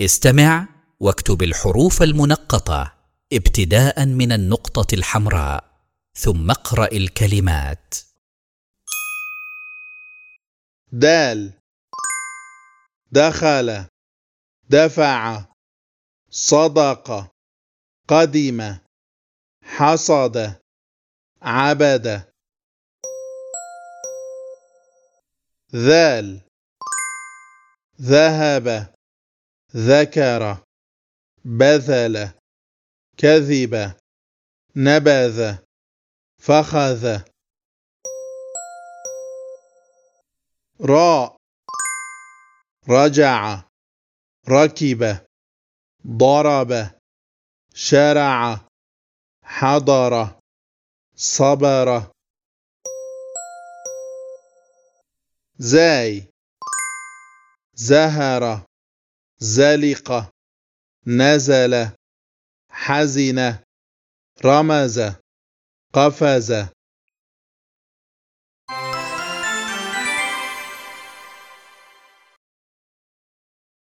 استمع واكتب الحروف المنقطة ابتداء من النقطة الحمراء ثم اقرأ الكلمات. دال. دخل. دفع. صدق. قدم. حصد. عبد. ذال. ذهب. ذكر بذل كذب نبذ فخذ. راء رجع ركب ضرب شرع حضر صبر. زاي زهر. زلق نزل حزن رمز قفز.